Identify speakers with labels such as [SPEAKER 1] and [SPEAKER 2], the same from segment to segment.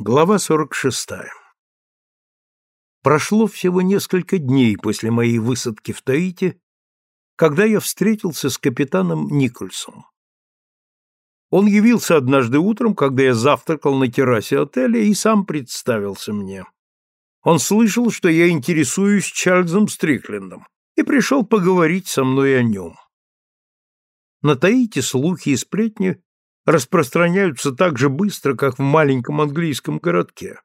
[SPEAKER 1] Глава 46. Прошло всего несколько дней после моей высадки в Таити, когда я встретился с капитаном Никольсом. Он явился однажды утром, когда я завтракал на террасе отеля, и сам представился мне. Он слышал, что я интересуюсь Чарльзом Стриклендом, и пришел поговорить со мной о нем. На Таити слухи и сплетни распространяются так же быстро, как в маленьком английском городке.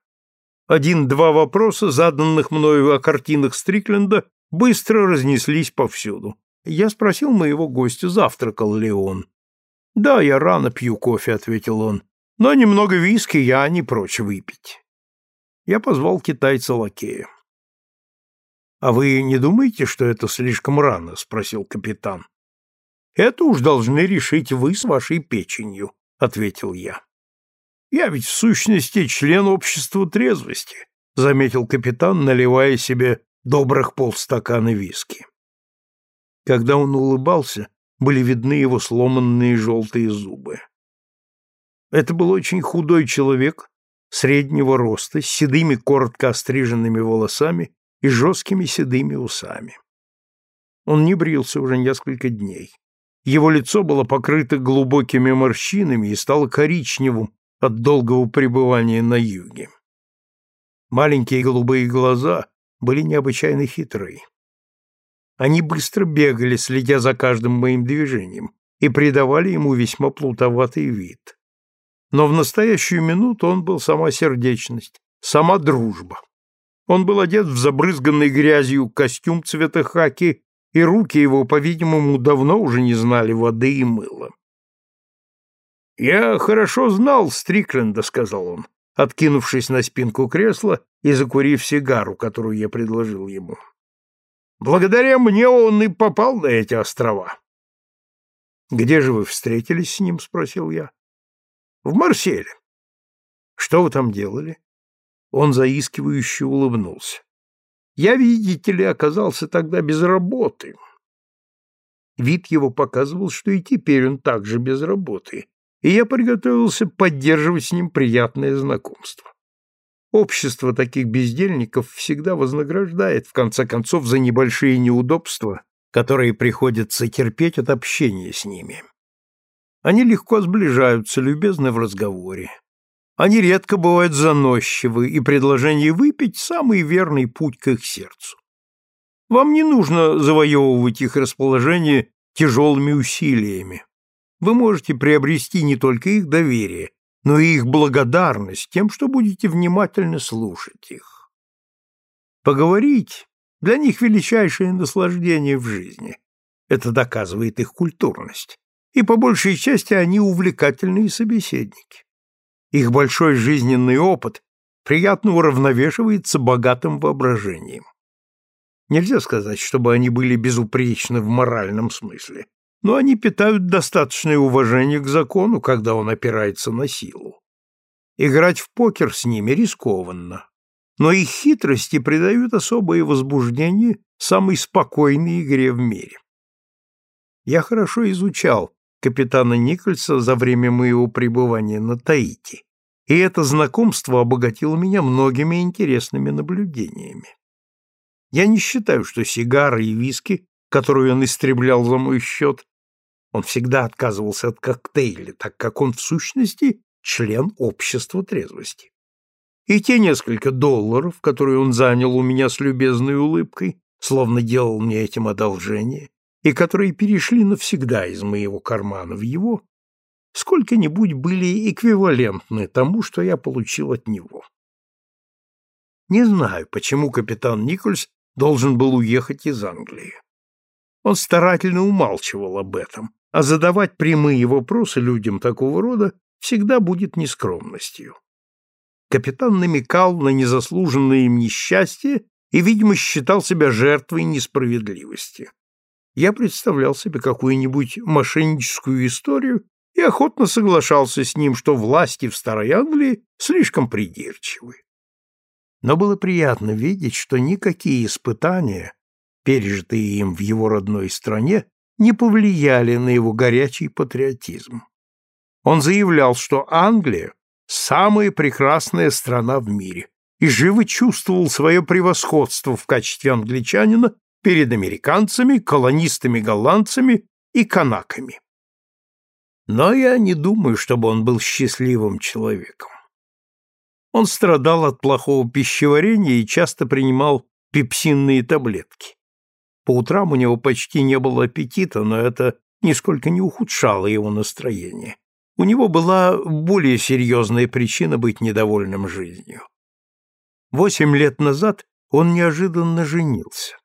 [SPEAKER 1] Один-два вопроса, заданных мною о картинах Стрикленда, быстро разнеслись повсюду. Я спросил моего гостя, завтракал ли он. «Да, я рано пью кофе», — ответил он, — «но немного виски я не прочь выпить». Я позвал китайца-лакея. «А вы не думаете, что это слишком рано?» — спросил капитан. Это уж должны решить вы с вашей печенью, ответил я. Я ведь в сущности член общества трезвости, заметил капитан, наливая себе добрых полстакана виски. Когда он улыбался, были видны его сломанные желтые зубы. Это был очень худой человек, среднего роста, с седыми коротко остриженными волосами и жесткими седыми усами. Он не брился уже несколько дней. Его лицо было покрыто глубокими морщинами и стало коричневым от долгого пребывания на юге. Маленькие голубые глаза были необычайно хитрые. Они быстро бегали, следя за каждым моим движением, и придавали ему весьма плутоватый вид. Но в настоящую минуту он был сама сердечность, сама дружба. Он был одет в забрызганный грязью костюм цвета хаки и руки его, по-видимому, давно уже не знали воды и мыла. «Я хорошо знал Стрикленда», — сказал он, откинувшись на спинку кресла и закурив сигару, которую я предложил ему. «Благодаря мне он и попал на эти острова». «Где же вы встретились с ним?» — спросил я. «В Марселе». «Что вы там делали?» Он заискивающе улыбнулся. Я, видите ли, оказался тогда без работы. Вид его показывал, что и теперь он также без работы, и я приготовился поддерживать с ним приятное знакомство. Общество таких бездельников всегда вознаграждает, в конце концов, за небольшие неудобства, которые приходится терпеть от общения с ними. Они легко сближаются, любезны в разговоре, они редко бывают заносчивы, и предложение выпить – самый верный путь к их сердцу. Вам не нужно завоевывать их расположение тяжелыми усилиями. Вы можете приобрести не только их доверие, но и их благодарность тем, что будете внимательно слушать их. Поговорить – для них величайшее наслаждение в жизни. Это доказывает их культурность. И по большей части они увлекательные собеседники. Их большой жизненный опыт приятно уравновешивается богатым воображением. Нельзя сказать, чтобы они были безупречны в моральном смысле, но они питают достаточное уважение к закону, когда он опирается на силу. Играть в покер с ними рискованно, но их хитрости придают особое возбуждение самой спокойной игре в мире. Я хорошо изучал капитана Никольса за время моего пребывания на Таити, и это знакомство обогатило меня многими интересными наблюдениями. Я не считаю, что сигары и виски, которые он истреблял за мой счет, он всегда отказывался от коктейля, так как он в сущности член общества трезвости. И те несколько долларов, которые он занял у меня с любезной улыбкой, словно делал мне этим одолжение, и которые перешли навсегда из моего кармана в его, сколько-нибудь были эквивалентны тому, что я получил от него. Не знаю, почему капитан Никольс должен был уехать из Англии. Он старательно умалчивал об этом, а задавать прямые вопросы людям такого рода всегда будет нескромностью. Капитан намекал на незаслуженное им несчастье и, видимо, считал себя жертвой несправедливости я представлял себе какую-нибудь мошенническую историю и охотно соглашался с ним, что власти в Старой Англии слишком придирчивы. Но было приятно видеть, что никакие испытания, пережитые им в его родной стране, не повлияли на его горячий патриотизм. Он заявлял, что Англия самая прекрасная страна в мире, и живо чувствовал свое превосходство в качестве англичанина перед американцами, колонистами-голландцами и канаками. Но я не думаю, чтобы он был счастливым человеком. Он страдал от плохого пищеварения и часто принимал пепсинные таблетки. По утрам у него почти не было аппетита, но это нисколько не ухудшало его настроение. У него была более серьезная причина быть недовольным жизнью. Восемь лет назад он неожиданно женился.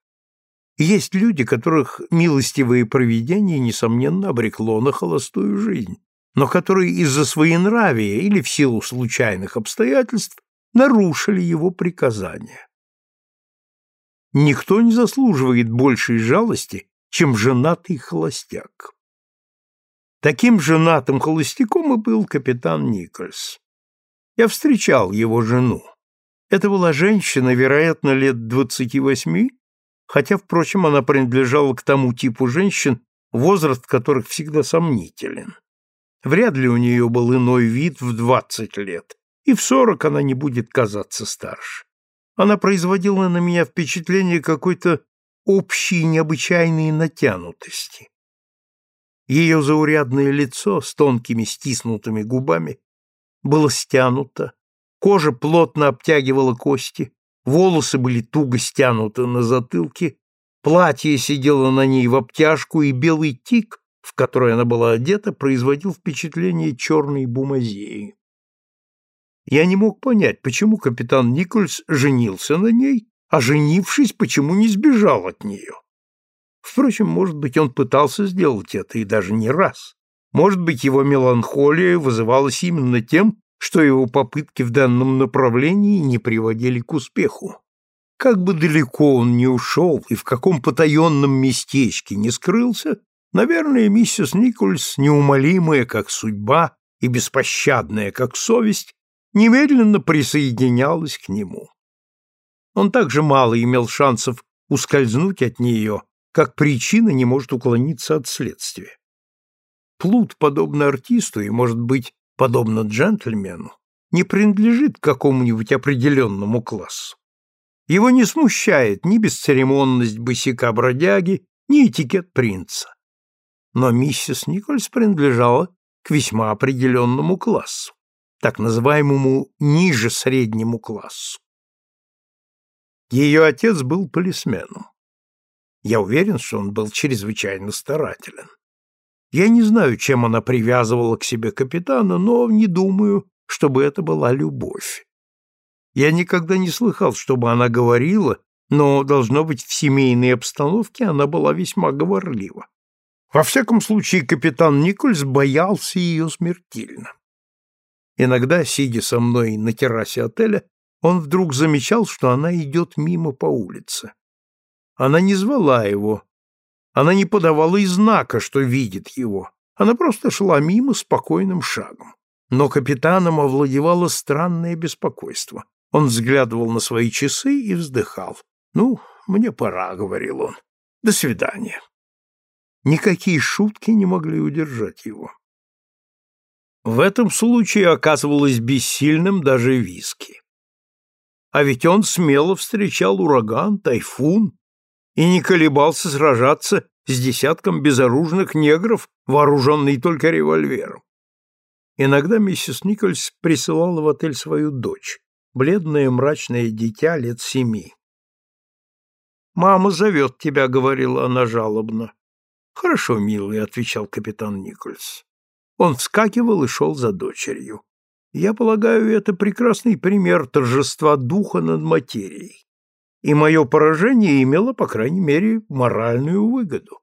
[SPEAKER 1] Есть люди, которых милостивое провидение, несомненно, обрекло на холостую жизнь, но которые из-за своенравия или в силу случайных обстоятельств нарушили его приказания. Никто не заслуживает большей жалости, чем женатый холостяк. Таким женатым холостяком и был капитан Никольс. Я встречал его жену. Это была женщина, вероятно, лет двадцати восьми, хотя, впрочем, она принадлежала к тому типу женщин, возраст которых всегда сомнителен. Вряд ли у нее был иной вид в двадцать лет, и в сорок она не будет казаться старше. Она производила на меня впечатление какой-то общей необычайной натянутости. Ее заурядное лицо с тонкими стиснутыми губами было стянуто, кожа плотно обтягивала кости, волосы были туго стянуты на затылке, платье сидело на ней в обтяжку, и белый тик, в который она была одета, производил впечатление черной бумазеи. Я не мог понять, почему капитан Никольс женился на ней, а женившись, почему не сбежал от нее. Впрочем, может быть, он пытался сделать это и даже не раз. Может быть, его меланхолия вызывалась именно тем, что его попытки в данном направлении не приводили к успеху. Как бы далеко он ни ушел и в каком потаенном местечке не скрылся, наверное, миссис Никольс, неумолимая как судьба и беспощадная как совесть, немедленно присоединялась к нему. Он также мало имел шансов ускользнуть от нее, как причина не может уклониться от следствия. Плут, подобно артисту и, может быть, подобно джентльмену, не принадлежит какому-нибудь определенному классу. Его не смущает ни бесцеремонность босика-бродяги, ни этикет принца. Но миссис Никольс принадлежала к весьма определенному классу, так называемому ниже среднему классу. Ее отец был полисменом. Я уверен, что он был чрезвычайно старателен. Я не знаю, чем она привязывала к себе капитана, но не думаю, чтобы это была любовь. Я никогда не слыхал, чтобы она говорила, но, должно быть, в семейной обстановке она была весьма говорлива. Во всяком случае, капитан Никольс боялся ее смертельно. Иногда, сидя со мной на террасе отеля, он вдруг замечал, что она идет мимо по улице. Она не звала его, она не подавала и знака, что видит его. Она просто шла мимо спокойным шагом. Но капитаном овладевало странное беспокойство. Он взглядывал на свои часы и вздыхал. «Ну, мне пора», — говорил он. «До свидания». Никакие шутки не могли удержать его. В этом случае оказывалось бессильным даже виски. А ведь он смело встречал ураган, тайфун, и не колебался сражаться с десятком безоружных негров, вооруженный только револьвером. Иногда миссис Никольс присылала в отель свою дочь, бледное мрачное дитя лет семи. «Мама зовет тебя», — говорила она жалобно. «Хорошо, милый», — отвечал капитан Никольс. Он вскакивал и шел за дочерью. Я полагаю, это прекрасный пример торжества духа над материей и мое поражение имело, по крайней мере, моральную выгоду.